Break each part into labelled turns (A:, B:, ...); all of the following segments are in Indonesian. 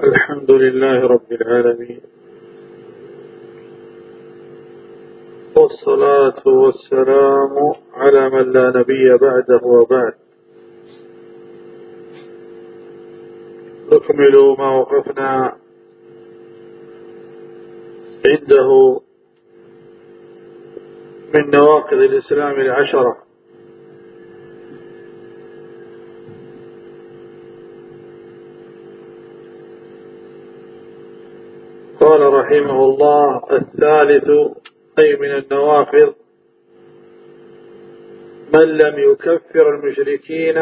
A: الحمد لله رب العالمين. والصلاة والسلام على من لا نبي بعده وبعد. نكمل ما وقفنا عنده من نواقض الإسلام العشرة. قال رحمه الله الثالث أي من النوافذ من لم يكفر المشركين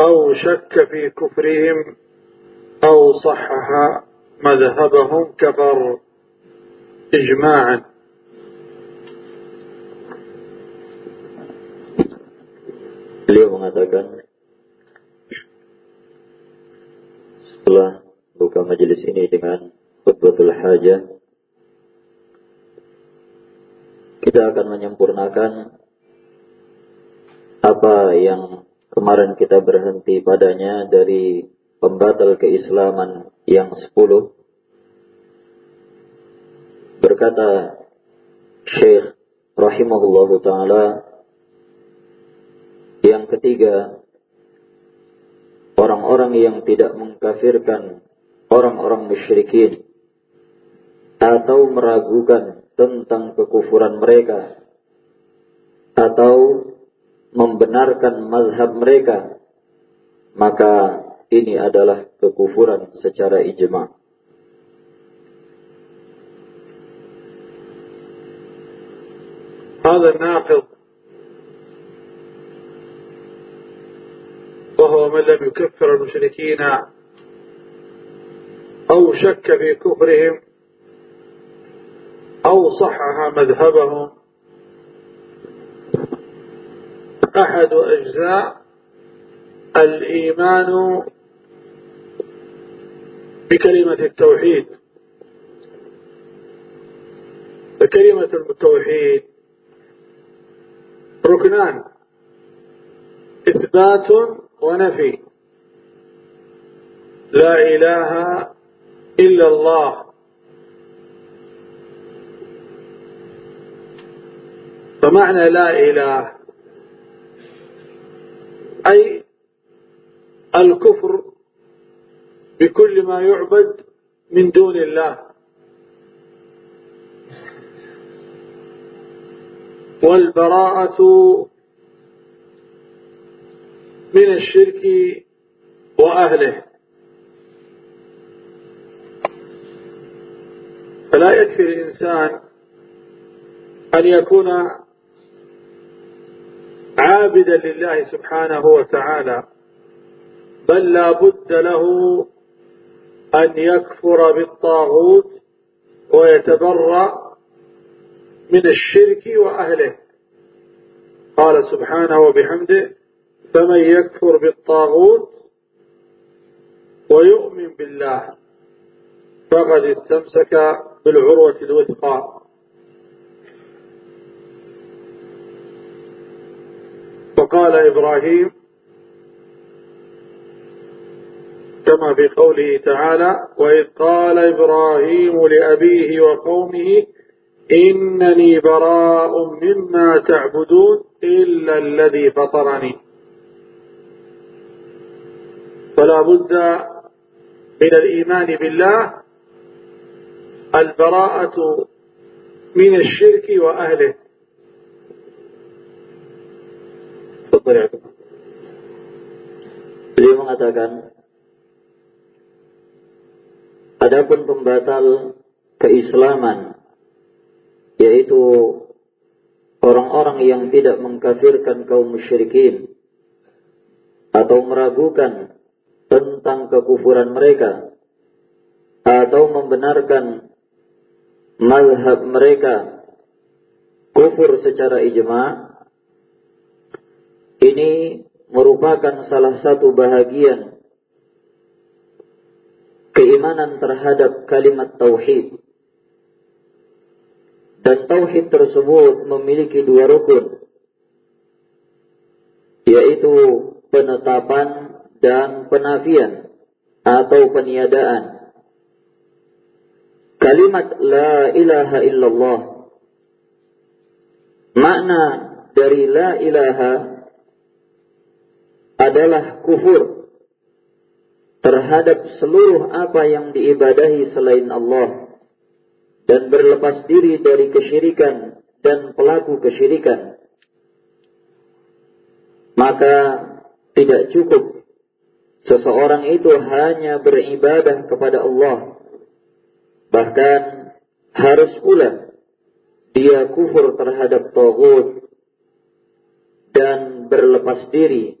A: أو شك في كفرهم أو صحح مذهبهم كفر إجماعا.
B: Mengatakan setelah buka majelis ini dengan khutbatul hajah. Kita akan menyempurnakan apa yang kemarin kita berhenti padanya dari pembatal keislaman yang sepuluh. Berkata Syekh rahimahullahu taala yang ketiga orang-orang yang tidak mengkafirkan orang-orang musyrikin atau meragukan tentang kekufuran mereka atau membenarkan mazhab mereka maka ini adalah kekufuran secara ijma.
A: هذا الناقض وهو من لم يكفر المشركين شك في كفرهم أو صحح مذهبهم. أحد أجزاء الإيمان بكلمة التوحيد. فكلمة التوحيد ركنان إثبات ونفي. لا إله إلا الله. فمعنى لا إله أي الكفر بكل ما يعبد من دون الله. والبراءة من الشرك وأهله. فلا يكفي الإنسان أن يكون عابدا لله سبحانه وتعالى بل لا بد له أن يكفر بالطاغوت ويتبرأ من الشرك وأهله. قال سبحانه وبحمده فمن يكفر بالطاغوت ويؤمن بالله فقد استمسك بالعروة الوثقى وقال إبراهيم كما في قوله تعالى وإذ قال إبراهيم لأبيه وقومه إنني براء مما تعبدون إلا الذي فطرني. فلا بد من الإيمان بالله البراءة من الشرك وأهله تفضل يا
B: Beliau mengatakan Adapun pembatal keislaman yaitu orang-orang yang tidak mengkafirkan kaum musyrikin atau meragukan tentang kekufuran mereka atau membenarkan mazhab mereka kufur secara ijma ini merupakan salah satu bahagian keimanan terhadap kalimat tauhid dan tauhid tersebut memiliki dua rukun yaitu penetapan dan penafian atau peniadaan. Kalimat la ilaha illallah. Makna dari la ilaha adalah kufur terhadap seluruh apa yang diibadahi selain Allah dan berlepas diri dari kesyirikan dan pelaku kesyirikan. Maka tidak cukup seseorang itu hanya beribadah kepada Allah. Bahkan harus pula dia kufur terhadap Tauhid dan berlepas diri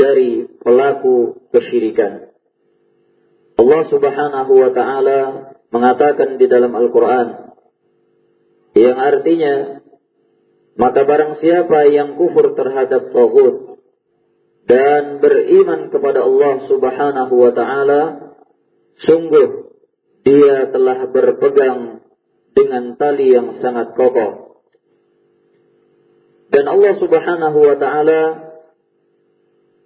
B: dari pelaku kesyirikan. Allah Subhanahu wa taala mengatakan di dalam Al-Qur'an yang artinya maka barang siapa yang kufur terhadap Tauhid dan beriman kepada Allah Subhanahu wa taala sungguh dia telah berpegang dengan tali yang sangat kokoh. Dan Allah Subhanahu wa taala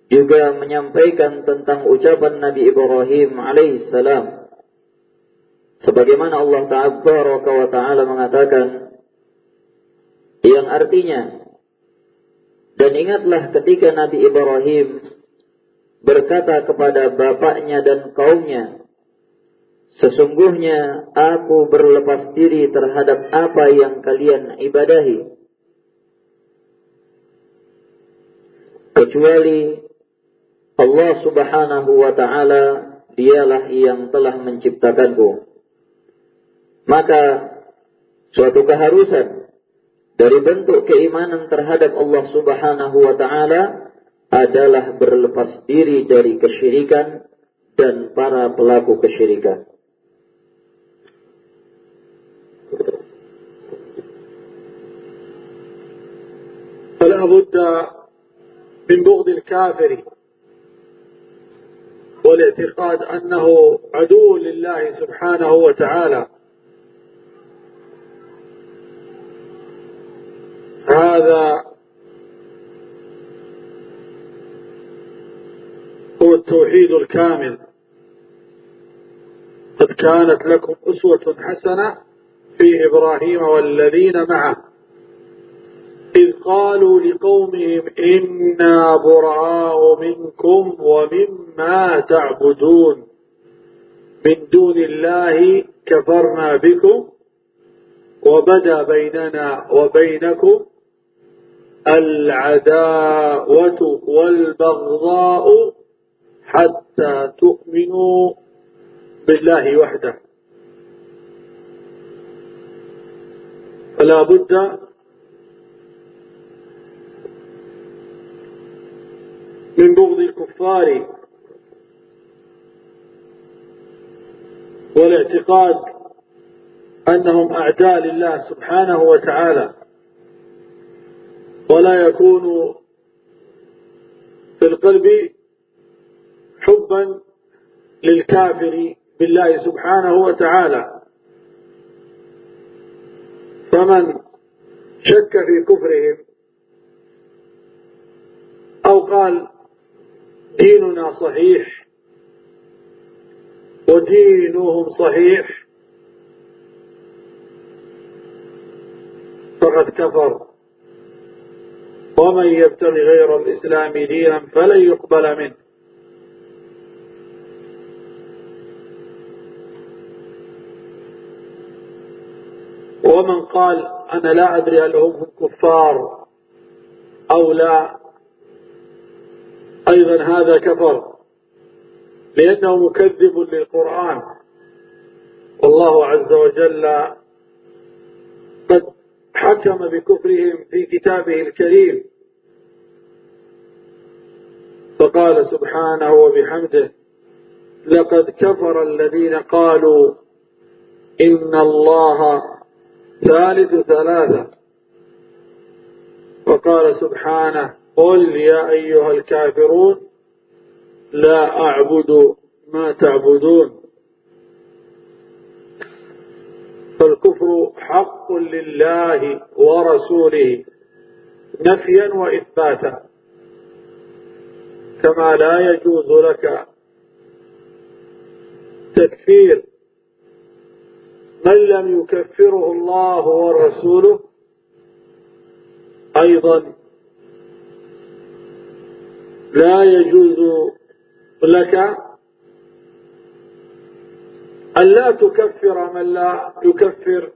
B: juga menyampaikan tentang ucapan Nabi Ibrahim alaihissalam sebagaimana Allah Ta'ala mengatakan yang artinya dan ingatlah ketika Nabi Ibrahim berkata kepada bapaknya dan kaumnya, Sesungguhnya aku berlepas diri terhadap apa yang kalian ibadahi. Kecuali Allah subhanahu wa ta'ala dialah yang telah menciptakanku. Maka suatu keharusan dari bentuk keimanan terhadap Allah Subhanahu wa taala adalah berlepas diri dari kesyirikan dan para pelaku kesyirikan.
A: فلا بد من بغض الكافر والاعتقاد أنه عدو لله سبحانه وتعالى. هذا هو التوحيد الكامل. قد كانت لكم أسوة حسنة في إبراهيم والذين معه. إذ قالوا لقومهم إنا براء منكم ومما تعبدون من دون الله كفرنا بكم وبدا بيننا وبينكم العداوة والبغضاء حتى تؤمنوا بالله وحده. فلا بد من بغض الكفار. والاعتقاد أنهم أعداء لله سبحانه وتعالى. ولا يكون في القلب حبا للكافر بالله سبحانه وتعالى. فمن شك في كفرهم أو قال ديننا صحيح ودينهم صحيح. فقد كفر. ومن يبتغي غير الإسلام دينا فلن يقبل منه. ومن قال أنا لا أدري هل هم كفار أو لا أيضا هذا كفر لأنه مكذب للقرآن. والله عز وجل قد حكم بكفرهم في كتابه الكريم. فقال سبحانه وبحمده لقد كفر الذين قالوا إن الله ثالث ثلاثة وقال سبحانه قل يا أيها الكافرون لا أعبد ما تعبدون. فالكفر حق لله ورسوله نفيا وإثباتا. كما لا يجوز لك تكفير. من لم يكفره الله ورسوله أيضا لا يجوز لك أن لا تكفر من لا يكفر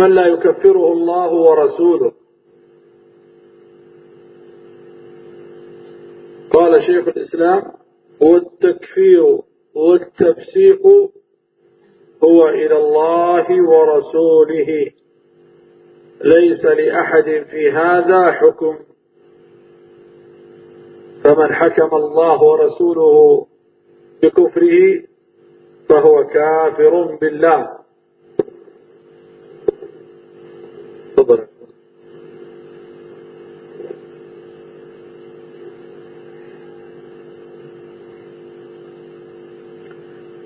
A: من لا يكفره الله ورسوله. قال شيخ الإسلام والتكفير والتفسيق هو إلى الله ورسوله. ليس لأحد في هذا حكم. فمن حكم الله ورسوله بكفره فهو كافر بالله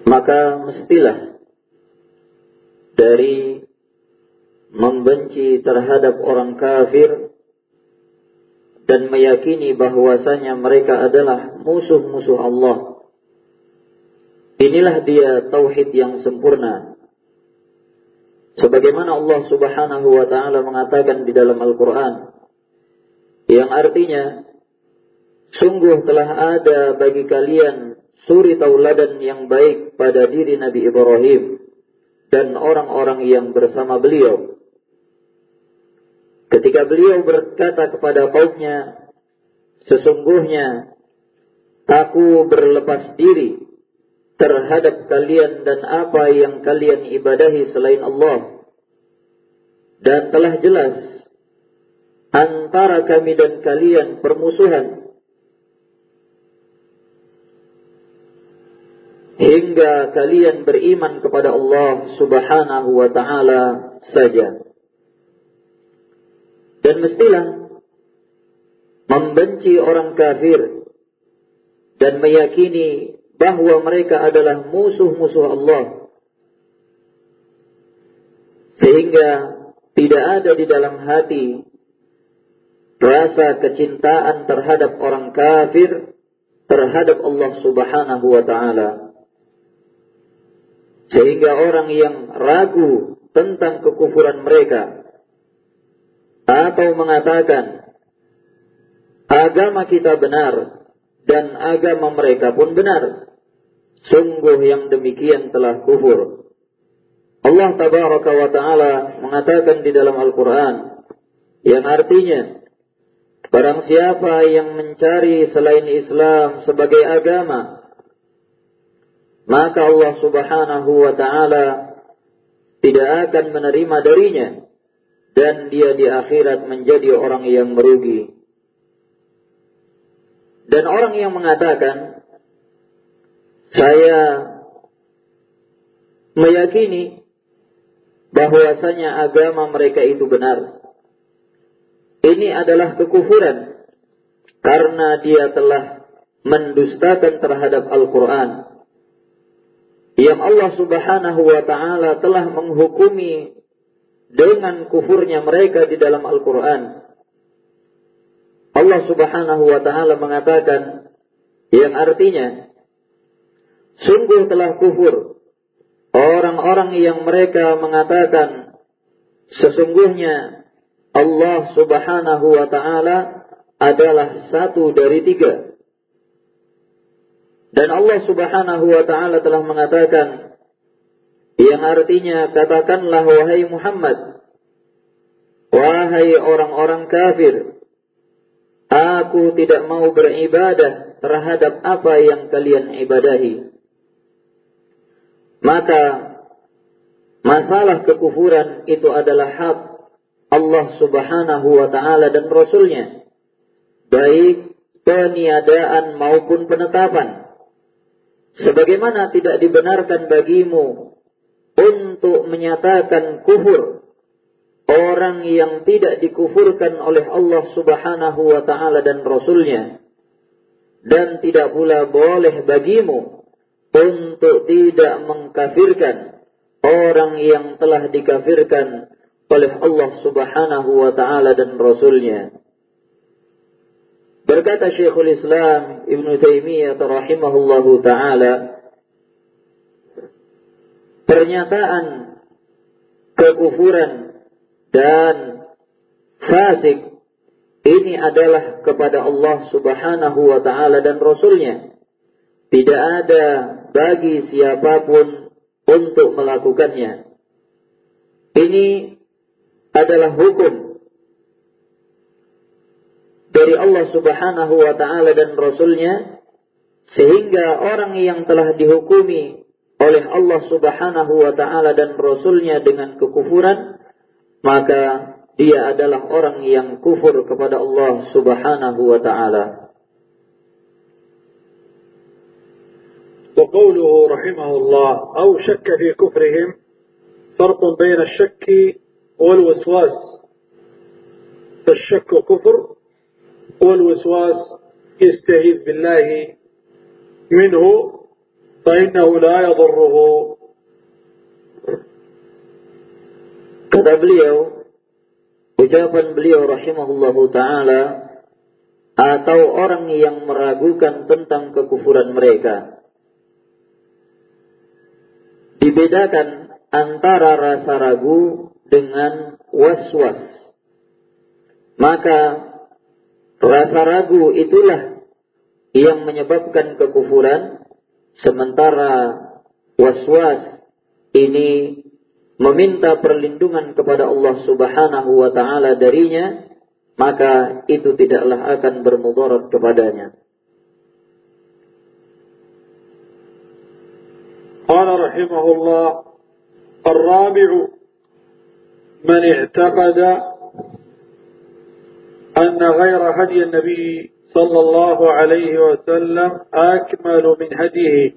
B: maka mestilah dari membenci terhadap orang kafir dan meyakini bahwasanya mereka adalah musuh-musuh Allah. Inilah dia tauhid yang sempurna. Sebagaimana Allah Subhanahu wa taala mengatakan di dalam Al-Qur'an yang artinya sungguh telah ada bagi kalian suri tauladan yang baik pada diri Nabi Ibrahim dan orang-orang yang bersama beliau Ketika beliau berkata kepada kaumnya, sesungguhnya aku berlepas diri terhadap kalian dan apa yang kalian ibadahi selain Allah. Dan telah jelas antara kami dan kalian permusuhan hingga kalian beriman kepada Allah Subhanahu wa taala saja. Dan mestilah membenci orang kafir dan meyakini bahwa mereka adalah musuh-musuh Allah. Sehingga tidak ada di dalam hati rasa kecintaan terhadap orang kafir terhadap Allah Subhanahu wa taala. Sehingga orang yang ragu tentang kekufuran mereka atau mengatakan agama kita benar dan agama mereka pun benar. Sungguh yang demikian telah kufur. Allah tabaraka wa taala mengatakan di dalam Al-Qur'an yang artinya barang siapa yang mencari selain Islam sebagai agama maka Allah Subhanahu wa taala tidak akan menerima darinya dan dia di akhirat menjadi orang yang merugi. Dan orang yang mengatakan, saya meyakini bahwasanya agama mereka itu benar. Ini adalah kekufuran karena dia telah mendustakan terhadap Al-Quran yang Allah Subhanahu wa taala telah menghukumi dengan kufurnya mereka di dalam Al-Quran. Allah subhanahu wa ta'ala mengatakan yang artinya sungguh telah kufur orang-orang yang mereka mengatakan sesungguhnya Allah subhanahu wa ta'ala adalah satu dari tiga. Dan Allah subhanahu wa ta'ala telah mengatakan yang artinya katakanlah wahai Muhammad wahai orang-orang kafir aku tidak mau beribadah terhadap apa yang kalian ibadahi. Maka masalah kekufuran itu adalah hak Allah Subhanahu wa taala dan rasulnya baik peniadaan maupun penetapan. Sebagaimana tidak dibenarkan bagimu untuk menyatakan kufur. Orang yang tidak dikufurkan oleh Allah Subhanahu wa taala dan rasulnya. Dan tidak pula boleh bagimu untuk tidak mengkafirkan orang yang telah dikafirkan oleh Allah Subhanahu wa taala dan rasulnya. Berkata Syekhul Islam Ibn Taimiyah rahimahullahu taala pernyataan kekufuran dan fasik ini adalah kepada Allah Subhanahu wa taala dan rasulnya. Tidak ada bagi siapa pun untuk melakukannya. Ini adalah hukum dari Allah Subhanahu wa taala dan rasulnya sehingga orang yang telah dihukumi oleh Allah Subhanahu wa taala dan rasulnya dengan kekufuran maka dia adalah orang yang kufur kepada Allah Subhanahu wa taala.
A: وقوله رحمه الله أو شك في كفرهم فرق بين الشك والوسواس فالشك كفر والوسواس يستعيذ بالله منه فإنه لا يضره
B: kata beliau ucapan beliau rahimahullahu taala atau orang yang meragukan tentang kekufuran mereka dibedakan antara rasa ragu dengan was-was maka rasa ragu itulah yang menyebabkan kekufuran Sementara was-was ini meminta perlindungan kepada Allah Subhanahu wa taala darinya, maka itu tidaklah akan bermudarat kepadanya.
A: قال رحمه الله الرابع من اعتقد أن غير هدي النبي صلى الله عليه وسلم أكمل من هديه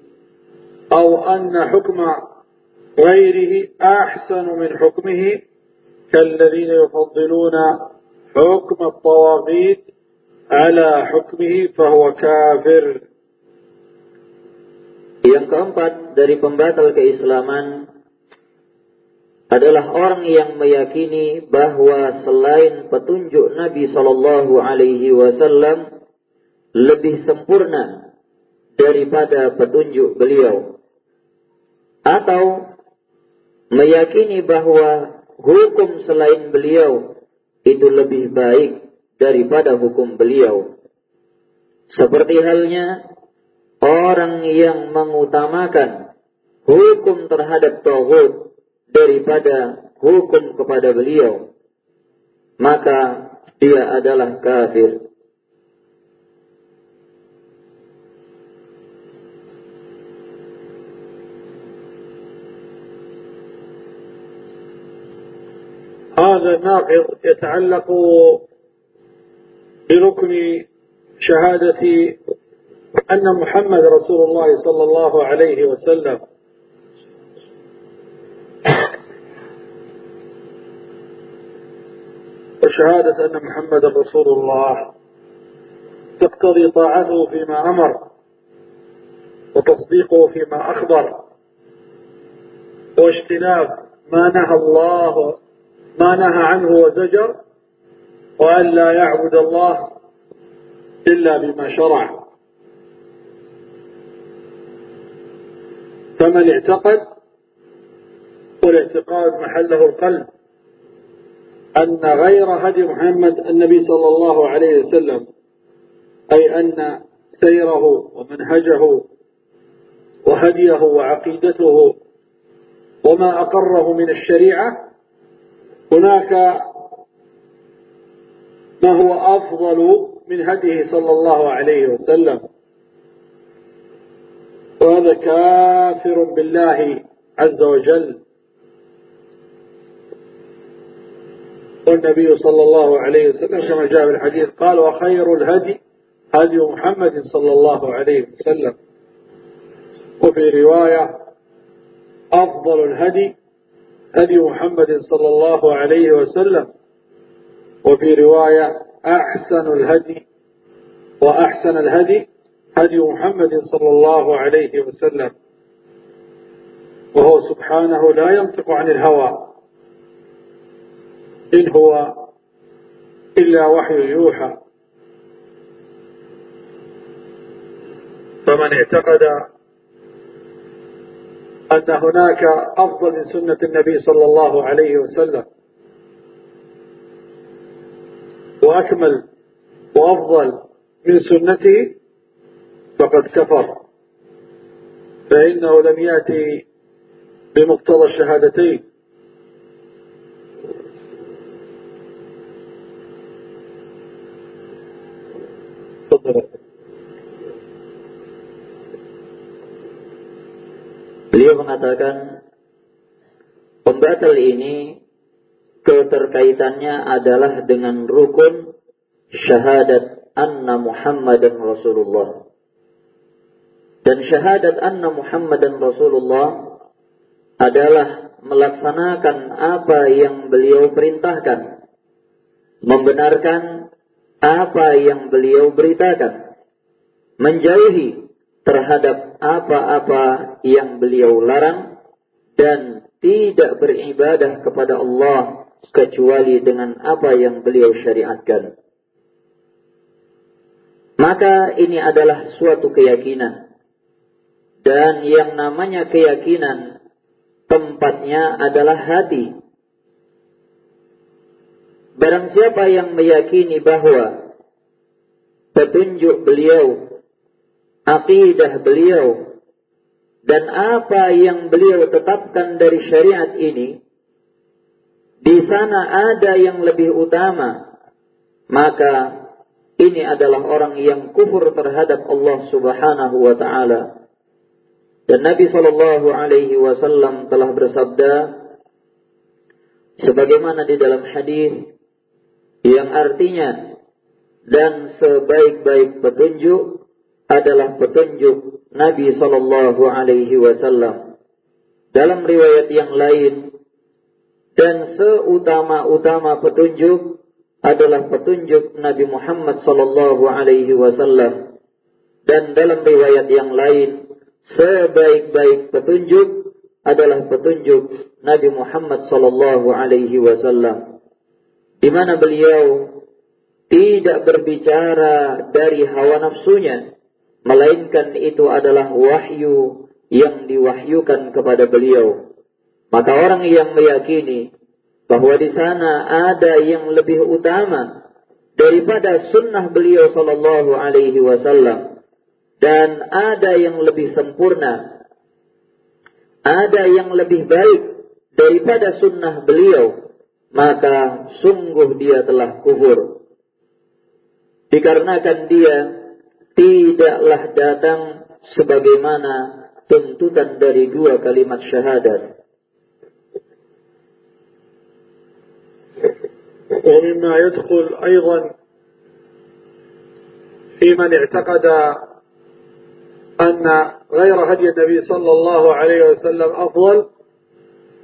A: أو أن حكم غيره أحسن من حكمه كالذين يفضلون حكم الطواغيت على حكمه فهو كافر
B: Yang keempat dari pembatal keislaman adalah orang yang meyakini bahwa selain petunjuk Nabi Shallallahu Alaihi Wasallam lebih sempurna daripada petunjuk beliau. Atau meyakini bahwa hukum selain beliau itu lebih baik daripada hukum beliau. Seperti halnya orang yang mengutamakan hukum terhadap tauhid daripada hukum kepada beliau maka dia adalah kafir
A: هذا الناقض يتعلق بركن شهادة أن محمد رسول الله صلى الله عليه وسلم وشهادة أن محمد رسول الله تقتضي طاعته فيما أمر وتصديقه فيما أخبر واجتناب ما نهى الله ما نهى عنه وزجر وأن لا يعبد الله إلا بما شرع. فمن اعتقد والاعتقاد محله القلب أن غير هدي محمد النبي صلى الله عليه وسلم أي أن سيره ومنهجه وهديه وعقيدته وما أقره من الشريعة هناك ما هو أفضل من هديه صلى الله عليه وسلم. وهذا كافر بالله عز وجل. والنبي صلى الله عليه وسلم كما جاء في الحديث قال وخير الهدي هدي محمد صلى الله عليه وسلم. وفي رواية أفضل الهدي هدي محمد صلى الله عليه وسلم وفي رواية أحسن الهدي وأحسن الهدي هدي محمد صلى الله عليه وسلم. وهو سبحانه لا ينطق عن الهوى إن هو إلا وحي يوحى. فمن اعتقد أن هناك أفضل من سنة النبي صلى الله عليه وسلم. وأكمل وأفضل من سنته فقد كفر. فإنه لم يأتي بمقتضى الشهادتين. تفضل.
B: Mengatakan pembatal ini keterkaitannya adalah dengan rukun syahadat anna Muhammadan Rasulullah. Dan syahadat anna Muhammadan Rasulullah adalah melaksanakan apa yang beliau perintahkan. Membenarkan apa yang beliau beritakan. Menjauhi terhadap apa-apa yang beliau larang dan tidak beribadah kepada Allah kecuali dengan apa yang beliau syariatkan. Maka ini adalah suatu keyakinan dan yang namanya keyakinan tempatnya adalah hati. Barang siapa yang meyakini bahwa petunjuk beliau, akidah beliau, dan apa yang beliau tetapkan dari syariat ini, di sana ada yang lebih utama, maka ini adalah orang yang kufur terhadap Allah Subhanahu wa taala. Dan Nabi Shallallahu Alaihi Wasallam telah bersabda, sebagaimana di dalam hadis yang artinya dan sebaik-baik petunjuk adalah petunjuk Nabi Shallallahu Alaihi Wasallam. Dalam riwayat yang lain, dan seutama-utama petunjuk adalah petunjuk Nabi Muhammad Sallallahu Alaihi Wasallam. Dan dalam riwayat yang lain, sebaik-baik petunjuk adalah petunjuk Nabi Muhammad sallallahu alaihi wasallam di mana beliau tidak berbicara dari hawa nafsunya melainkan itu adalah wahyu yang diwahyukan kepada beliau maka orang yang meyakini bahwa di sana ada yang lebih utama daripada sunnah beliau sallallahu alaihi wasallam dan ada yang lebih sempurna, ada yang lebih baik daripada sunnah beliau, maka sungguh dia telah kufur. Dikarenakan dia tidaklah datang sebagaimana tuntutan dari dua kalimat syahadat.
A: ومما يدخل أيضا في من اعتقد أن غير هدي النبي صلى الله عليه وسلم أفضل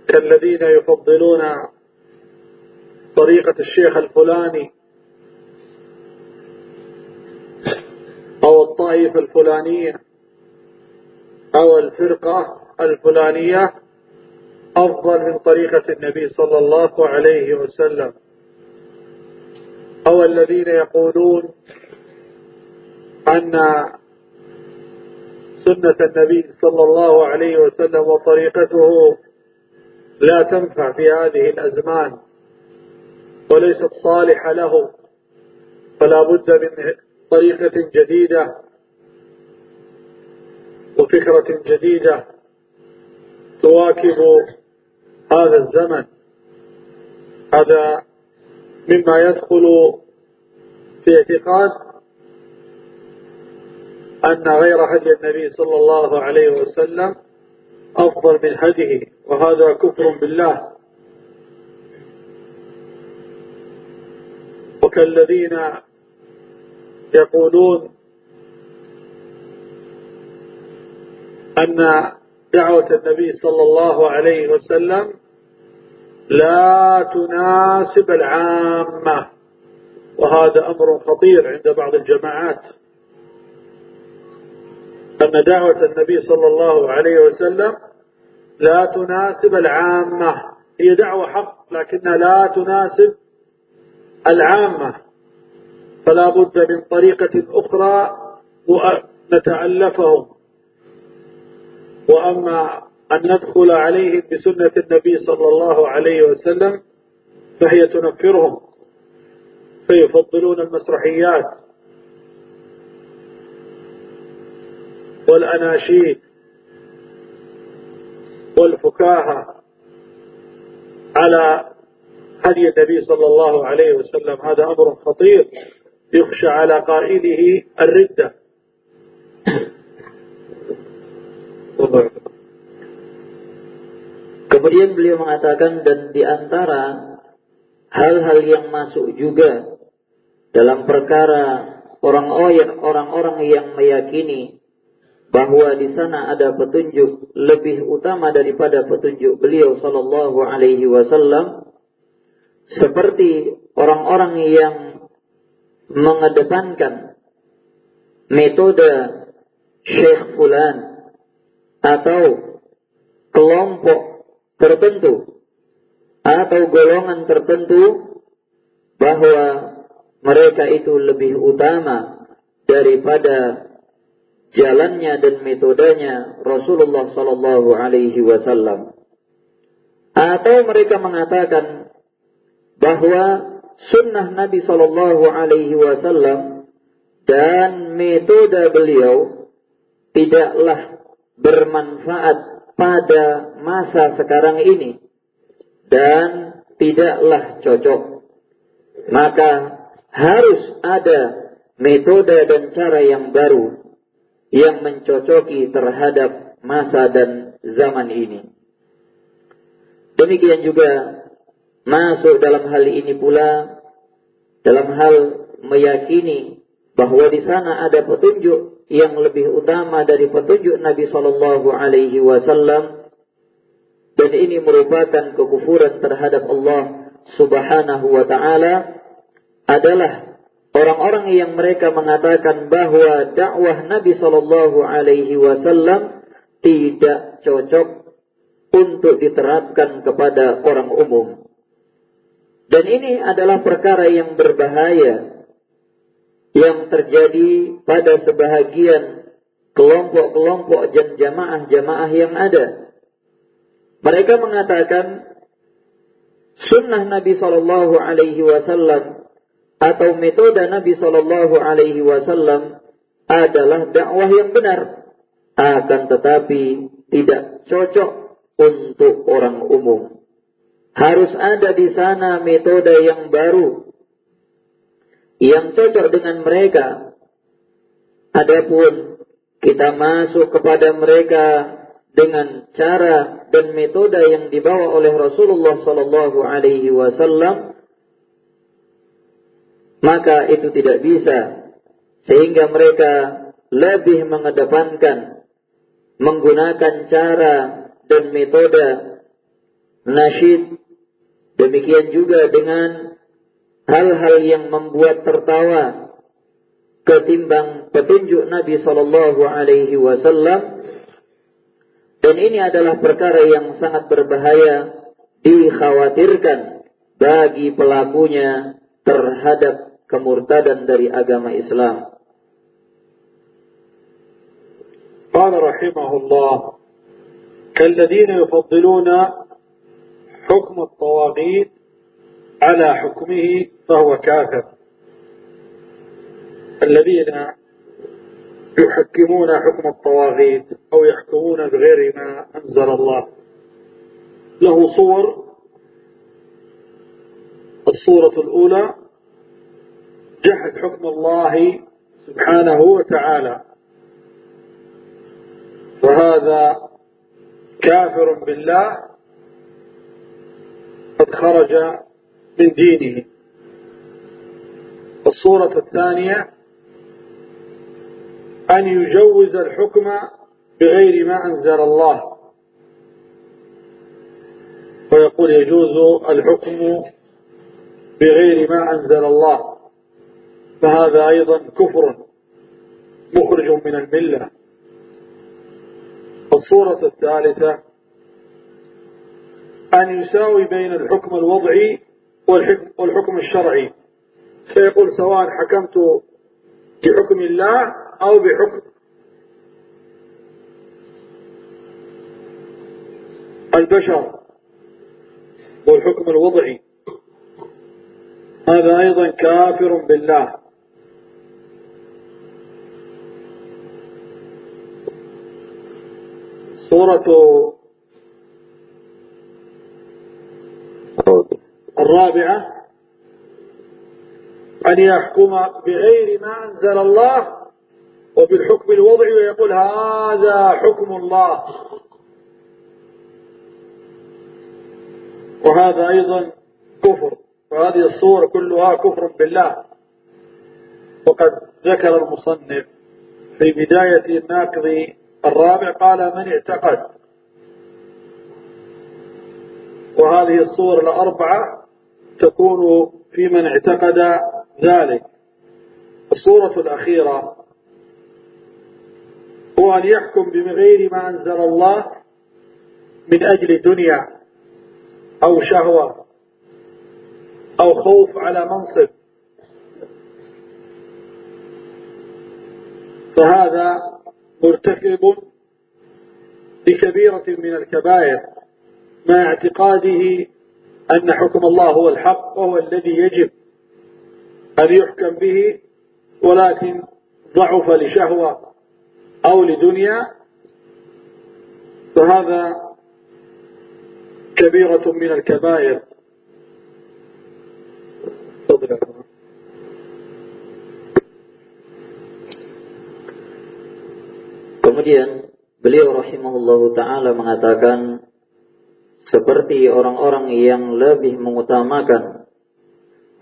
A: كالذين يفضلون طريقة الشيخ الفلاني أو الطائفة الفلانية أو الفرقة الفلانية أفضل من طريقة النبي صلى الله عليه وسلم. أو الذين يقولون أن سنة النبي صلى الله عليه وسلم وطريقته لا تنفع في هذه الأزمان وليست صالحة له فلا بد من طريقة جديدة وفكرة جديدة تواكب هذا الزمن. هذا مما يدخل في اعتقاد أن غير هدي النبي صلى الله عليه وسلم أفضل من هديه وهذا كفر بالله. وكالذين يقولون أن دعوة النبي صلى الله عليه وسلم لا تناسب العامة وهذا أمر خطير عند بعض الجماعات. أن دعوة النبي صلى الله عليه وسلم لا تناسب العامة هي دعوة حق لكنها لا تناسب العامة. فلا بد من طريقة أخرى نتألفهم. وأما أن ندخل عليهم بسنة النبي صلى الله عليه وسلم فهي تنفرهم فيفضلون المسرحيات. والأناشيد والفكاهة على هدي النبي صلى الله عليه وسلم. هذا أمر خطير يخشى على قائله الردة.
B: Kemudian beliau mengatakan dan di antara hal-hal yang masuk juga dalam perkara orang-orang yang meyakini bahwa di sana ada petunjuk lebih utama daripada petunjuk beliau sallallahu alaihi wasallam seperti orang-orang yang mengedepankan metode Syekh Fulan atau kelompok tertentu atau golongan tertentu bahwa mereka itu lebih utama daripada jalannya dan metodenya Rasulullah sallallahu alaihi wasallam. Atau mereka mengatakan bahwa sunnah Nabi sallallahu alaihi wasallam dan metode beliau tidaklah bermanfaat pada masa sekarang ini dan tidaklah cocok. Maka harus ada metode dan cara yang baru yang mencocoki terhadap masa dan zaman ini. Demikian juga masuk dalam hal ini pula dalam hal meyakini bahwa di sana ada petunjuk yang lebih utama dari petunjuk Nabi Shallallahu Alaihi Wasallam dan ini merupakan kekufuran terhadap Allah Subhanahu Wa Taala adalah orang-orang yang mereka mengatakan bahwa dakwah Nabi Shallallahu Alaihi Wasallam tidak cocok untuk diterapkan kepada orang umum. Dan ini adalah perkara yang berbahaya yang terjadi pada sebahagian kelompok-kelompok dan jamaah-jamaah yang ada. Mereka mengatakan sunnah Nabi Shallallahu Alaihi Wasallam atau metode Nabi Shallallahu Alaihi Wasallam adalah dakwah yang benar, akan tetapi tidak cocok untuk orang umum. Harus ada di sana metode yang baru yang cocok dengan mereka. Adapun kita masuk kepada mereka dengan cara dan metode yang dibawa oleh Rasulullah Sallallahu Alaihi Wasallam maka itu tidak bisa sehingga mereka lebih mengedepankan menggunakan cara dan metode nasyid demikian juga dengan hal-hal yang membuat tertawa ketimbang petunjuk Nabi sallallahu alaihi wasallam dan ini adalah perkara yang sangat berbahaya dikhawatirkan bagi pelakunya terhadap kemurtadan dari agama Islam.
A: قال رحمه الله كالذين يفضلون حكم الطواغيت على حكمه فهو كافر. الذين يحكمون حكم الطواغيت أو يحكمون بغير ما أنزل الله. له صور. الصورة الأولى جحد حكم الله سبحانه وتعالى. وهذا كافر بالله. قد خرج من دينه. الصورة الثانية أن يجوز الحكم بغير ما أنزل الله. ويقول يجوز الحكم بغير ما أنزل الله. فهذا أيضا كفر مخرج من الملة. الصورة الثالثة أن يساوي بين الحكم الوضعي والحكم الشرعي. فيقول سواء حكمت بحكم الله أو بحكم البشر والحكم الوضعي. هذا أيضا كافر بالله. سورة الرابعة أن يحكم بغير ما أنزل الله وبالحكم الوضعي ويقول هذا حكم الله. وهذا أيضا كفر. وهذه الصور كلها كفر بالله. وقد ذكر المصنف في بداية الناقض الرابع قال من اعتقد. وهذه الصور الأربعة تكون في من اعتقد ذلك. الصورة الأخيرة. هو أن يحكم بغير ما أنزل الله من أجل دنيا أو شهوة أو خوف على منصب. فهذا مرتكب لكبيرة من الكبائر مع اعتقاده أن حكم الله هو الحق وهو الذي يجب أن يحكم به ولكن ضعف لشهوة أو لدنيا فهذا كبيرة من الكبائر.
B: Kemudian beliau rahimahullahu taala mengatakan seperti orang-orang yang lebih mengutamakan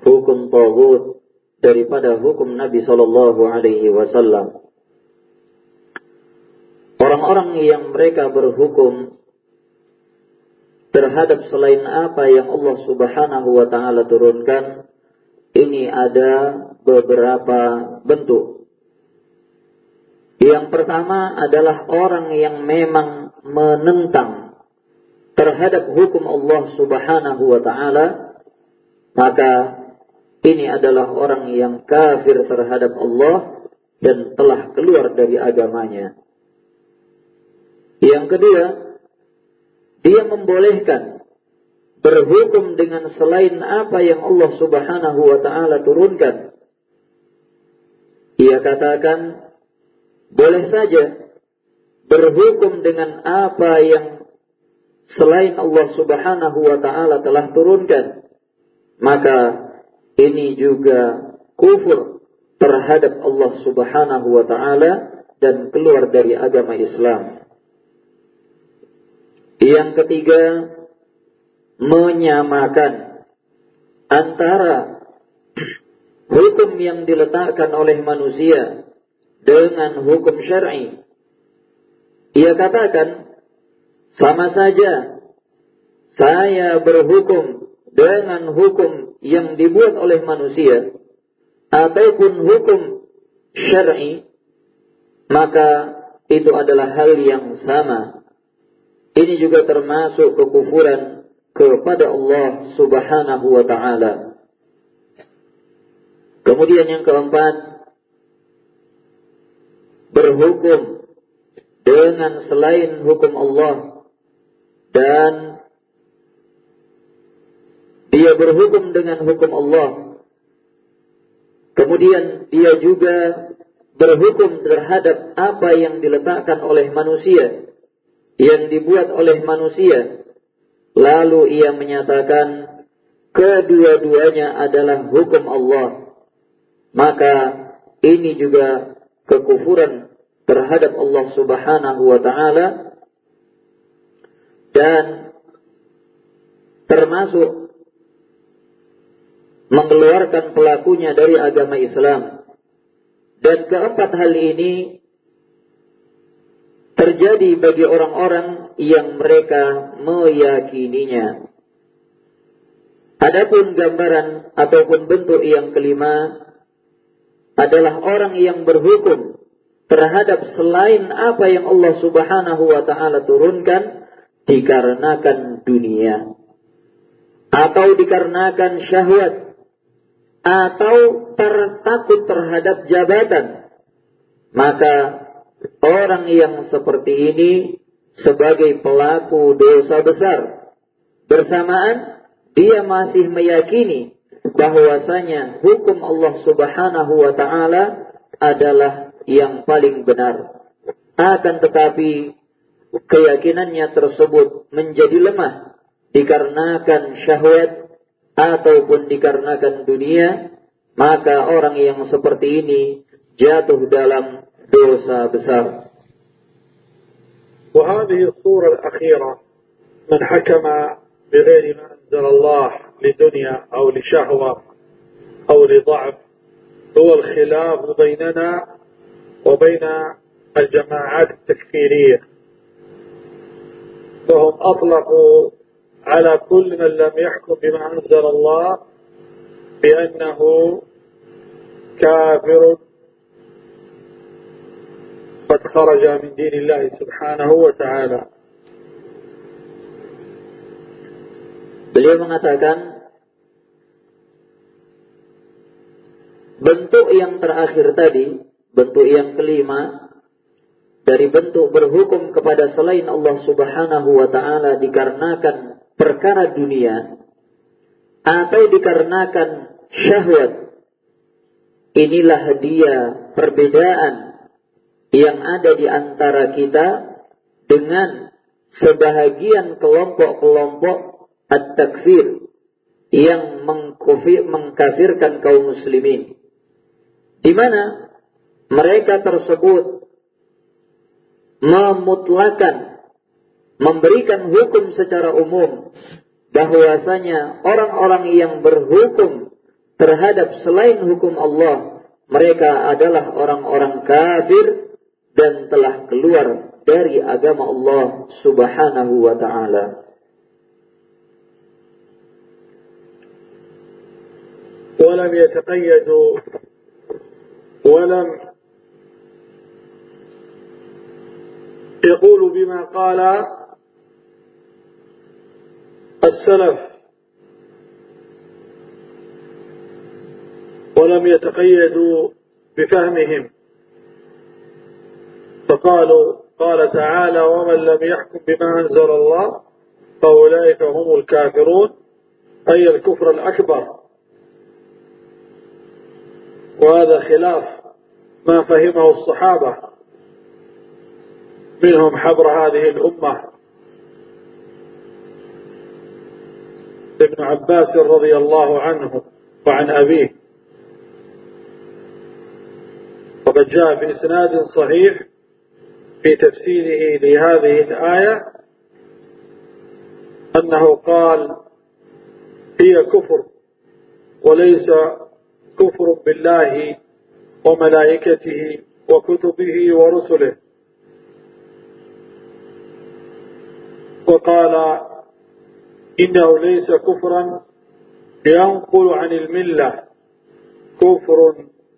B: hukum tagut daripada hukum Nabi Shallallahu Alaihi Wasallam. Orang-orang yang mereka berhukum terhadap selain apa yang Allah Subhanahu wa taala turunkan, ini ada beberapa bentuk. Yang pertama adalah orang yang memang menentang terhadap hukum Allah Subhanahu wa taala, maka ini adalah orang yang kafir terhadap Allah dan telah keluar dari agamanya. Yang kedua, dia membolehkan berhukum dengan selain apa yang Allah Subhanahu wa taala turunkan. Ia katakan boleh saja berhukum dengan apa yang selain Allah Subhanahu wa taala telah turunkan. Maka ini juga kufur terhadap Allah Subhanahu wa taala dan keluar dari agama Islam. Yang ketiga, menyamakan antara hukum yang diletakkan oleh manusia dengan hukum syar'i. Ia katakan, sama saja saya berhukum dengan hukum yang dibuat oleh manusia ataupun hukum syar'i, maka itu adalah hal yang sama ini juga termasuk kekufuran kepada Allah Subhanahu wa taala. Kemudian yang keempat, berhukum dengan selain hukum Allah dan dia berhukum dengan hukum Allah. Kemudian dia juga berhukum terhadap apa yang diletakkan oleh manusia yang dibuat oleh manusia. Lalu ia menyatakan kedua-duanya adalah hukum Allah. Maka ini juga kekufuran terhadap Allah Subhanahu wa taala dan termasuk mengeluarkan pelakunya dari agama Islam. Dan keempat hal ini terjadi bagi orang-orang yang mereka meyakininya. Adapun gambaran ataupun bentuk yang kelima adalah orang yang berhukum terhadap selain apa yang Allah Subhanahu wa taala turunkan dikarenakan dunia atau dikarenakan syahwat atau tertakut terhadap jabatan maka Orang yang seperti ini sebagai pelaku dosa besar. Bersamaan dia masih meyakini bahwasanya hukum Allah Subhanahu wa taala adalah yang paling benar. Akan tetapi keyakinannya tersebut menjadi lemah dikarenakan syahwat ataupun dikarenakan dunia, maka orang yang seperti ini jatuh dalam dosa besar.
A: وهذه الصورة الأخيرة من حكم بغير ما أنزل الله لدنيا أو لشهوة أو لضعف هو الخلاف بيننا وبين الجماعات التكفيرية فهم أطلقوا على كل من لم يحكم بما أنزل الله بأنه كافر. قد خرج من دين الله سبحانه وتعالى.
B: Beliau mengatakan bentuk yang terakhir tadi, bentuk yang kelima dari bentuk berhukum kepada selain Allah Subhanahu wa taala dikarenakan perkara dunia atau dikarenakan syahwat inilah dia perbedaan yang ada di antara kita dengan sebahagian kelompok-kelompok at-takfir yang mengkafirkan kaum muslimin. Di mana mereka tersebut memutlakan memberikan hukum secara umum bahwasanya orang-orang yang berhukum terhadap selain hukum Allah mereka adalah orang-orang kafir dan telah keluar dari agama Allah Subhanahu wa taala.
A: ولم يتقيدوا ولم يقول بما قال السلف ولم يتقيدوا بفهمهم. فقالوا قال تعالى ومن لم يحكم بما أنزل الله فأولئك هم الكافرون أي الكفر الأكبر. وهذا خلاف ما فهمه الصحابة. منهم حبر هذه الأمة. ابن عباس رضي الله عنه وعن أبيه. وقد جاء في إسناد صحيح في تفسيره لهذه الآية أنه قال هي كفر وليس كفر بالله وملائكته وكتبه ورسله. وقال إنه ليس كفرا ينقل عن الملة كفر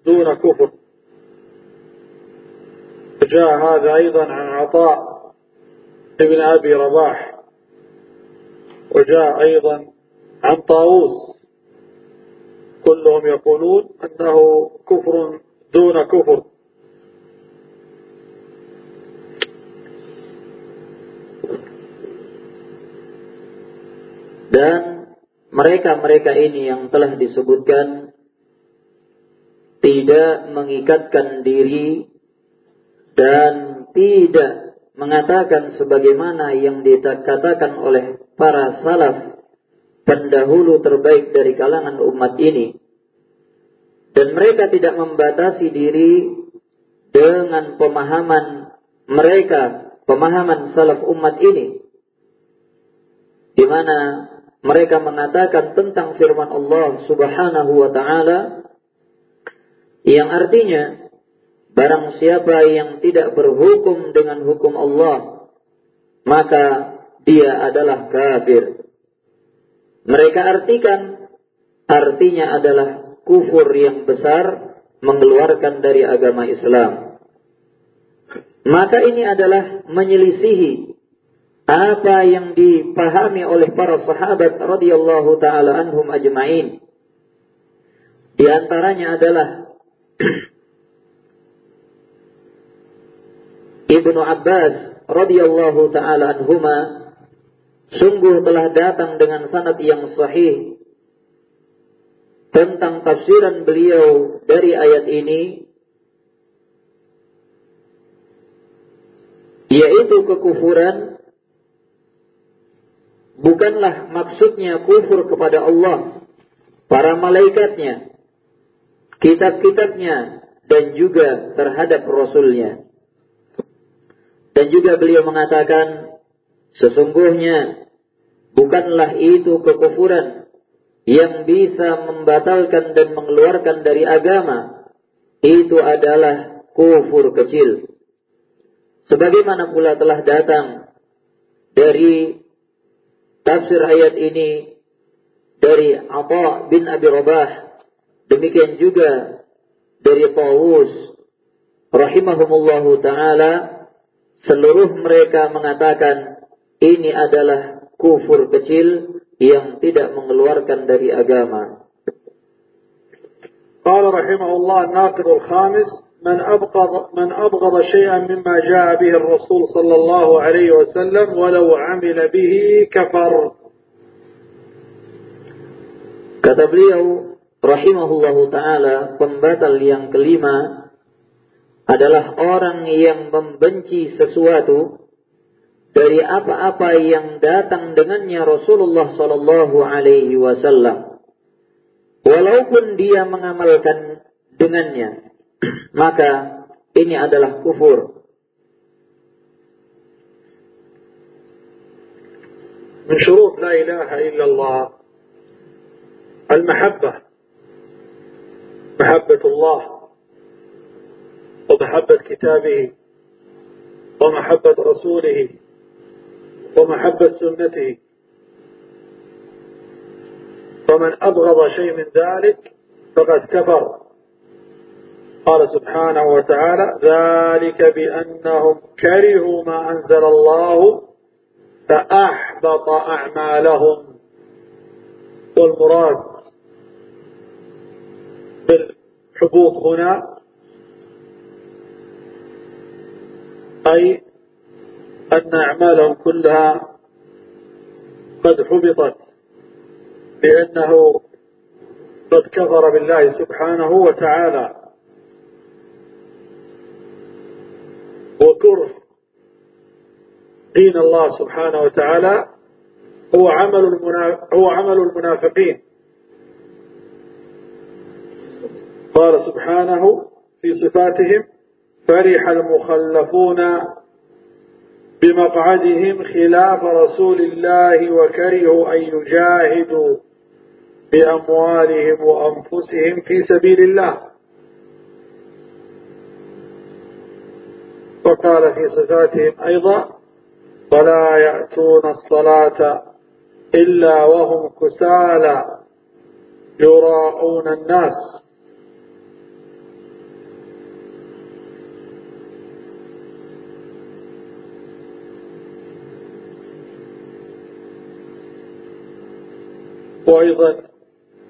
A: دون كفر. جاء هذا أيضا عن عطاء ابن أبي رباح وجاء أيضا عن طاووس. كلهم يقولون أنه كفر دون كفر.
B: Dan mereka-mereka ini yang telah disebutkan tidak mengikatkan diri dan tidak mengatakan sebagaimana yang dikatakan oleh para salaf pendahulu terbaik dari kalangan umat ini. Dan mereka tidak membatasi diri dengan pemahaman mereka, pemahaman salaf umat ini. Di mana mereka mengatakan tentang firman Allah Subhanahu wa taala yang artinya barang siapa yang tidak berhukum dengan hukum Allah maka dia adalah kafir. Mereka artikan artinya adalah kufur yang besar mengeluarkan dari agama Islam. Maka ini adalah menyelisihi apa yang dipahami oleh para sahabat radhiyallahu taala anhum ajmain. Di antaranya adalah Ibnu Abbas radhiyallahu taala anhuma sungguh telah datang dengan sanad yang sahih tentang tafsiran beliau dari ayat ini yaitu kekufuran bukanlah maksudnya kufur kepada Allah, para malaikatnya, kitab-kitabnya, dan juga terhadap Rasulnya. Dan juga beliau mengatakan, sesungguhnya bukanlah itu kekufuran yang bisa membatalkan dan mengeluarkan dari agama. Itu adalah kufur kecil. Sebagaimana pula telah datang dari tafsir ayat ini dari Atha bin Abi Rabah. Demikian juga dari Tawus rahimahumullahu taala seluruh mereka mengatakan ini adalah kufur kecil yang tidak mengeluarkan dari agama.
A: قال رحمه الله الناقض الخامس من أبغض من أبغض شيئا مما جاء به الرسول صلى الله عليه وسلم ولو عمل به كفر
B: Kata beliau, rahimahullahu taala, pembatal yang kelima adalah orang yang membenci sesuatu dari apa-apa yang datang dengannya Rasulullah sallallahu alaihi wasallam. Walaupun dia mengamalkan dengannya, maka ini adalah kufur.
A: من شروط لا إله إلا الله المحبة محبة الله ومحبة كتابه ومحبة رسوله ومحبة سنته فمن أبغض شيء من ذلك فقد كفر قال سبحانه وتعالى ذلك بأنهم كرهوا ما أنزل الله فأحبط أعمالهم. والمراد بالحبوط هنا أي أن أعمالهم كلها قد حبطت لأنه قد كفر بالله سبحانه وتعالى. وكره دين الله سبحانه وتعالى هو عمل هو عمل المنافقين. قال سبحانه في صفاتهم فرح المخلفون بمقعدهم خلاف رسول الله وكرهوا أن يجاهدوا بأموالهم وأنفسهم في سبيل الله. وقال في صفاتهم أيضا ولا يأتون الصلاة إلا وهم كسالى يراءون الناس. وأيضا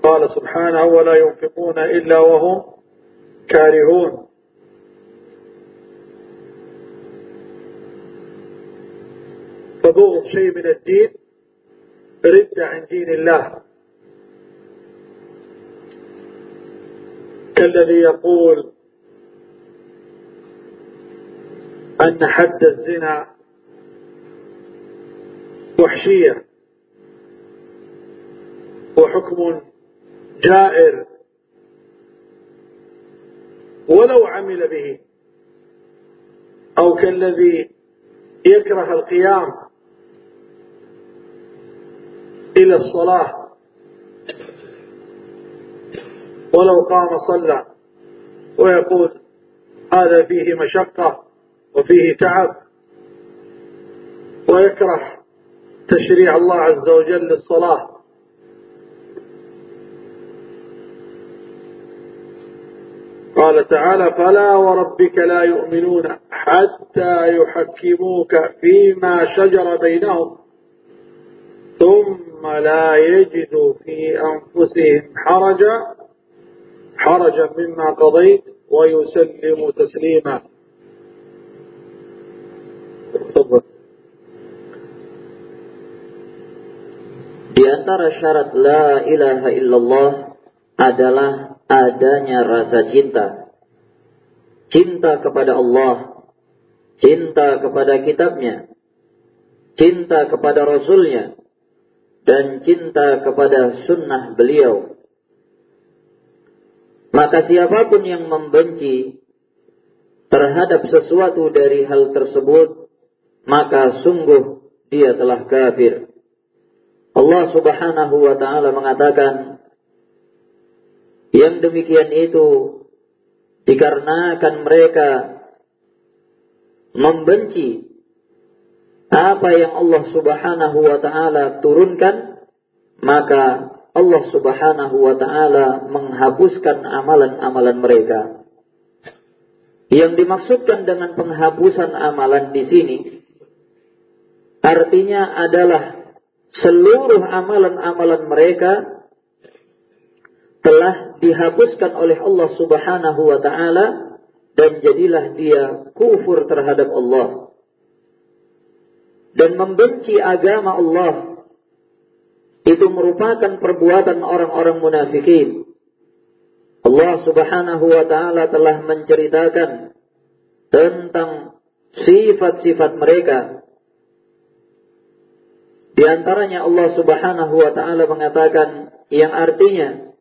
A: قال سبحانه ولا ينفقون إلا وهم كارهون. فبغض شيء من الدين رد عن دين الله. كالذي يقول أن حد الزنا وحشية وحكم جائر ولو عمل به. أو كالذي يكره القيام إلى الصلاة. ولو قام صلى. ويقول هذا فيه مشقة وفيه تعب. ويكره تشريع الله عز وجل للصلاة. قال تعالى فلا وربك لا يؤمنون حتى يحكموك فيما شجر بينهم. ثم لا يجدوا في أنفسهم حرجا حرجا مما قضيت ويسلموا تسليما تفضل
B: Di antara syarat la ilaha illallah adalah adanya rasa cinta. Cinta kepada Allah, cinta kepada kitabnya, cinta kepada Rasulnya, dan cinta kepada sunnah beliau. Maka siapa pun yang membenci terhadap sesuatu dari hal tersebut, maka sungguh dia telah kafir. Allah subhanahu wa ta'ala mengatakan, yang demikian itu dikarenakan mereka membenci apa yang Allah subhanahu wa ta'ala turunkan, maka Allah subhanahu wa ta'ala menghapuskan amalan-amalan mereka. Yang dimaksudkan dengan penghapusan amalan di sini, artinya adalah seluruh amalan-amalan mereka telah dihapuskan oleh Allah Subhanahu wa taala dan jadilah dia kufur terhadap Allah dan membenci agama Allah itu merupakan perbuatan orang-orang munafikin. Allah Subhanahu wa taala telah menceritakan tentang sifat-sifat mereka di antaranya Allah Subhanahu wa taala mengatakan yang artinya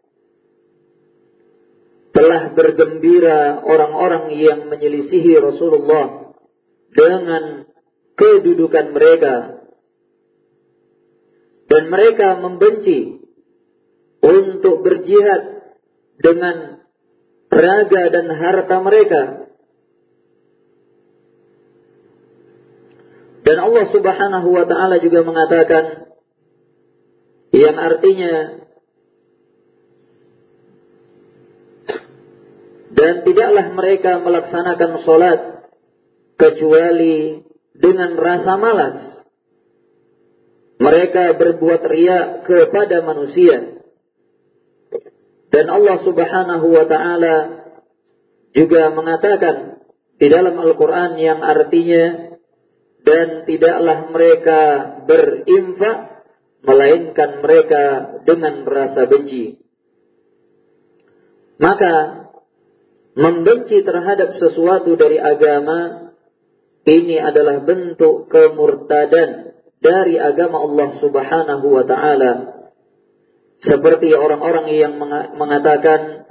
B: telah bergembira orang-orang yang menyelisihi Rasulullah dengan kedudukan mereka. Dan mereka membenci untuk berjihad dengan raga dan harta mereka. Dan Allah Subhanahu wa taala juga mengatakan yang artinya dan tidaklah mereka melaksanakan solat kecuali dengan rasa malas. Mereka berbuat riak kepada manusia. Dan Allah Subhanahu wa taala juga mengatakan di dalam Al-Qur'an yang artinya dan tidaklah mereka berinfak melainkan mereka dengan rasa benci. Maka membenci terhadap sesuatu dari agama ini adalah bentuk kemurtadan dari agama Allah Subhanahu wa taala. Seperti orang-orang yang mengatakan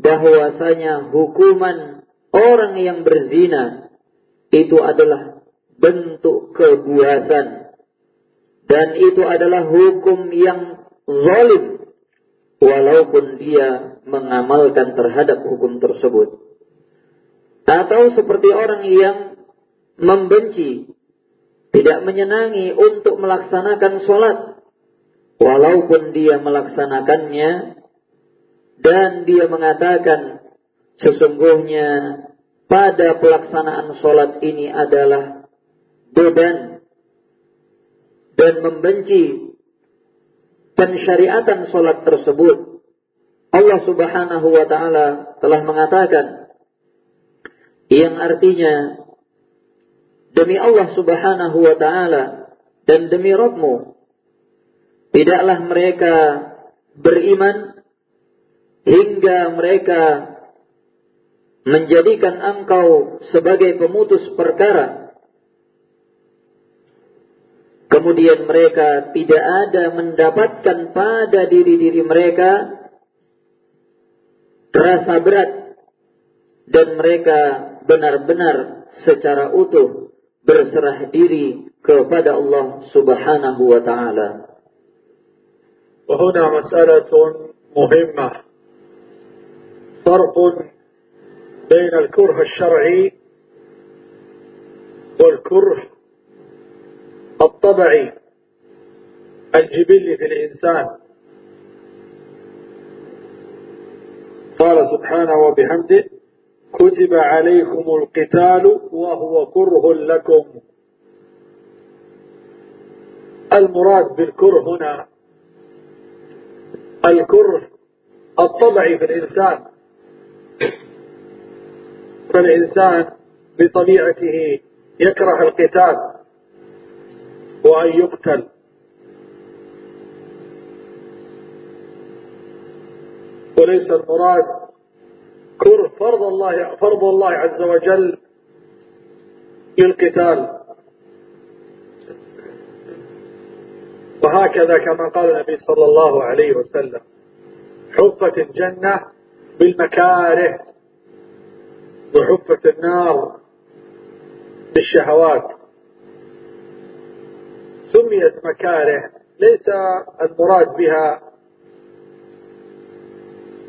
B: bahwasanya hukuman orang yang berzina itu adalah bentuk kebuasan. Dan itu adalah hukum yang zalim. Walaupun dia mengamalkan terhadap hukum tersebut. Atau seperti orang yang membenci, tidak menyenangi untuk melaksanakan sholat. Walaupun dia melaksanakannya, dan dia mengatakan, sesungguhnya pada pelaksanaan sholat ini adalah beban dan membenci pensyariatan solat tersebut. Allah Subhanahu wa taala telah mengatakan yang artinya demi Allah Subhanahu wa taala dan demi Rabbmu tidaklah mereka beriman hingga mereka menjadikan engkau sebagai pemutus perkara. Kemudian mereka tidak ada mendapatkan pada diri-diri mereka rasa berat dan mereka benar-benar secara utuh berserah diri kepada Allah Subhanahu wa taala.
A: وهنا مسألة مهمة فرق بين الكره الشرعي والكره الطبعي الجبلي في الإنسان قال سبحانه وبحمده كتب عليكم القتال وهو كره لكم. المراد بالكره هنا الكره الطبعي في الإنسان. فالإنسان بطبيعته يكره القتال وأن يقتل. وليس المراد كره فرض الله فرض الله عز وجل للقتال. وهكذا كما قال النبي صلى الله عليه وسلم حفت الجنة بالمكاره وحفت النار بالشهوات. سميت مكاره ليس المراد بها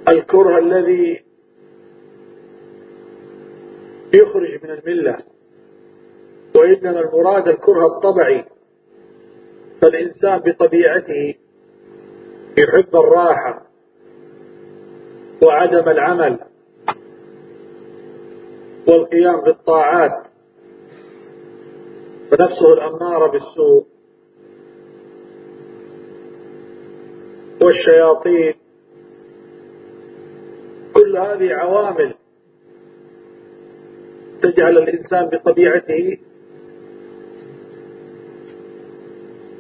A: الكره الذي يخرج من الملة. وإنما المراد الكره الطبعي. فالإنسان بطبيعته يحب الراحة وعدم العمل والقيام بالطاعات. فنفسه الأمارة بالسوء والشياطين. كل هذه عوامل تجعل الإنسان بطبيعته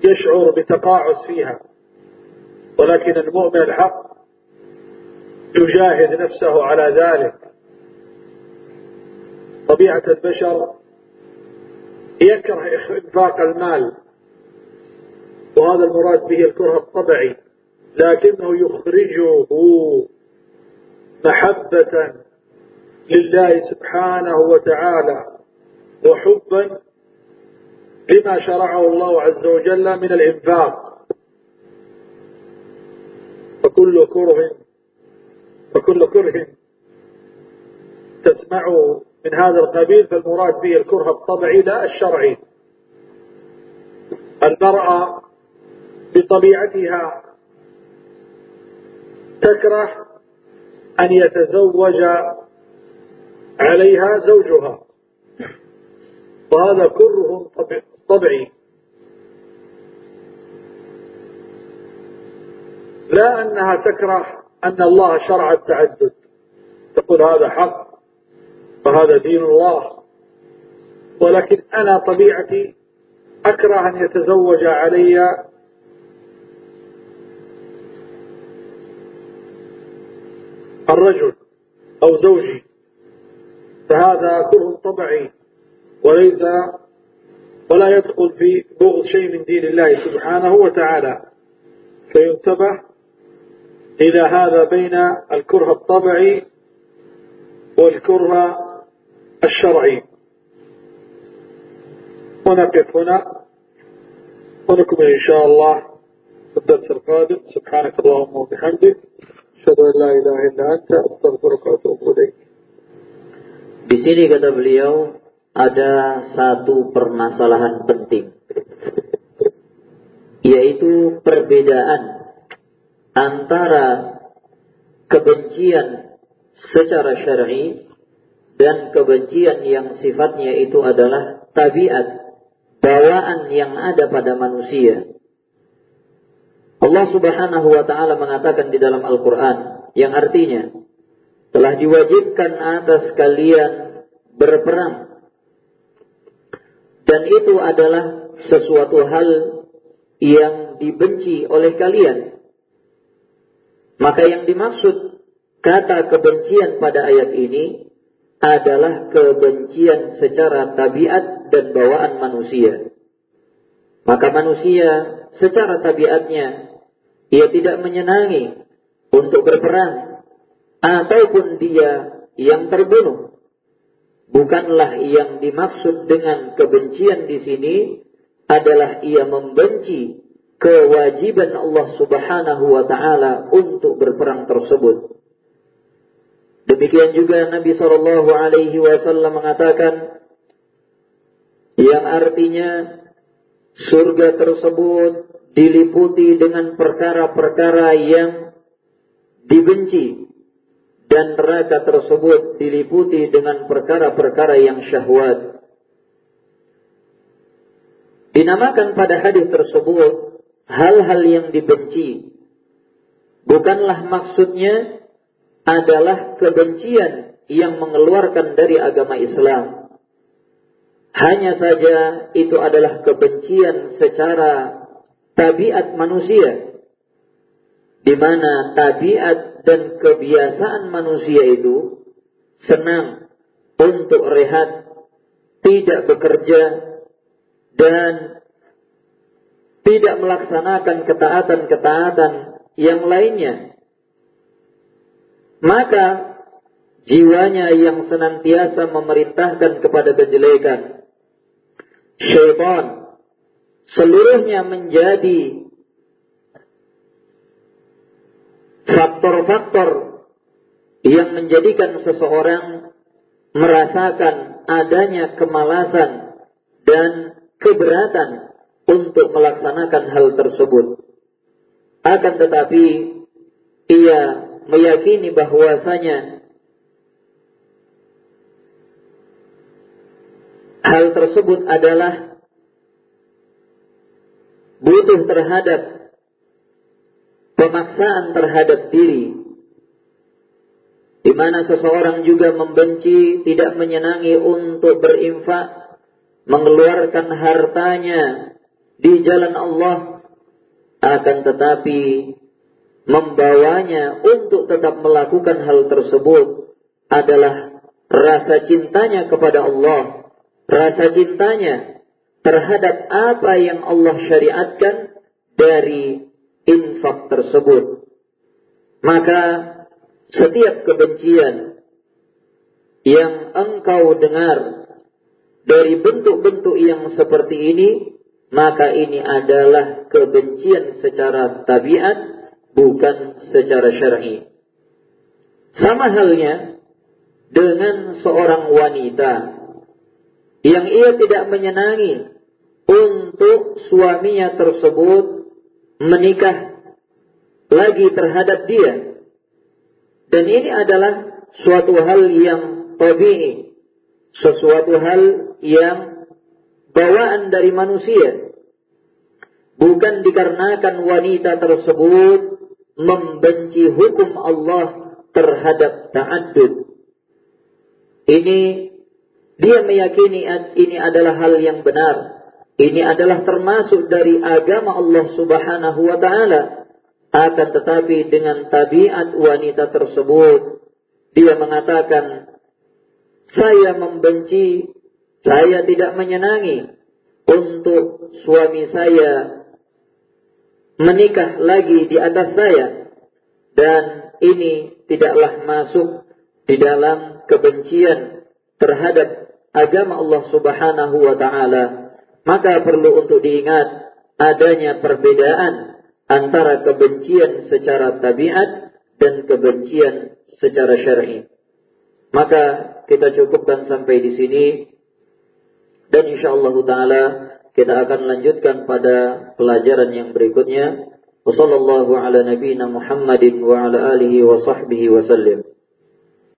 A: يشعر بتقاعس فيها ولكن المؤمن الحق يجاهد نفسه على ذلك. طبيعة البشر يكره إنفاق المال وهذا المراد به الكره الطبعي لكنه يخرجه محبة لله سبحانه وتعالى وحبا لما شرعه الله عز وجل من الإنفاق. فكل كره فكل كره تسمعه من هذا القبيل فالمراد به الكره الطبعي لا الشرعي. المرأة بطبيعتها تكره أن يتزوج عليها زوجها. وهذا كره طبعي لا أنها تكره أن الله شرع التعدد. تقول هذا حق وهذا دين الله. ولكن أنا طبيعتي أكره أن يتزوج علي. الرجل أو زوجي. فهذا كره طبعي وليس ولا يدخل في بغض شيء من دين الله سبحانه وتعالى. فينتبه إلى هذا بين الكره الطبعي والكره الشرعي. ونقف هنا. ونكمل إن شاء الله الدرس القادم. سبحانك اللهم وبحمدك. أشهد أن لا إله إلا أنت. أستغفرك وأتوب إليك.
B: Di sini kata beliau ada satu permasalahan penting yaitu perbedaan antara kebencian secara syar'i dan kebencian yang sifatnya itu adalah tabiat bawaan yang ada pada manusia. Allah Subhanahu wa taala mengatakan di dalam Al-Qur'an yang artinya telah diwajibkan atas kalian berperang. Dan itu adalah sesuatu hal yang dibenci oleh kalian. Maka yang dimaksud kata kebencian pada ayat ini adalah kebencian secara tabiat dan bawaan manusia. Maka manusia secara tabiatnya ia tidak menyenangi untuk berperang ataupun dia yang terbunuh. Bukanlah yang dimaksud dengan kebencian di sini adalah ia membenci kewajiban Allah Subhanahu wa taala untuk berperang tersebut. Demikian juga Nabi Shallallahu alaihi wasallam mengatakan yang artinya surga tersebut diliputi dengan perkara-perkara yang dibenci dan neraka tersebut diliputi dengan perkara-perkara yang syahwat. Dinamakan pada hadis tersebut hal-hal yang dibenci. Bukanlah maksudnya adalah kebencian yang mengeluarkan dari agama Islam. Hanya saja itu adalah kebencian secara tabiat manusia. Di mana tabiat dan kebiasaan manusia itu senang untuk rehat, tidak bekerja, dan tidak melaksanakan ketaatan-ketaatan yang lainnya. Maka jiwanya yang senantiasa memerintahkan kepada kejelekan syaitan seluruhnya menjadi faktor-faktor yang menjadikan seseorang merasakan adanya kemalasan dan keberatan untuk melaksanakan hal tersebut. Akan tetapi ia meyakini bahwasanya hal tersebut adalah butuh terhadap pemaksaan terhadap diri. Di mana seseorang juga membenci, tidak menyenangi untuk berinfak, mengeluarkan hartanya di jalan Allah, akan tetapi membawanya untuk tetap melakukan hal tersebut adalah rasa cintanya kepada Allah rasa cintanya terhadap apa yang Allah syariatkan dari infak tersebut. Maka setiap kebencian yang engkau dengar dari bentuk-bentuk yang seperti ini, maka ini adalah kebencian secara tabiat, bukan secara syar'i. Sama halnya dengan seorang wanita yang ia tidak menyenangi untuk suaminya tersebut menikah lagi terhadap dia. Dan ini adalah suatu hal yang tabii, sesuatu hal yang bawaan dari manusia. Bukan dikarenakan wanita tersebut membenci hukum Allah terhadap ta'addud. Ini dia meyakini ini adalah hal yang benar. Ini adalah termasuk dari agama Allah Subhanahu wa taala. Akan tetapi dengan tabiat wanita tersebut, dia mengatakan, "Saya membenci, saya tidak menyenangi untuk suami saya menikah lagi di atas saya." Dan ini tidaklah masuk di dalam kebencian terhadap agama Allah Subhanahu wa taala, maka perlu untuk diingat adanya perbedaan antara kebencian secara tabiat dan kebencian secara syar'i. Maka kita cukupkan sampai di sini dan insyaallah taala kita akan lanjutkan pada pelajaran yang berikutnya. Wassallallahu ala nabiyyina.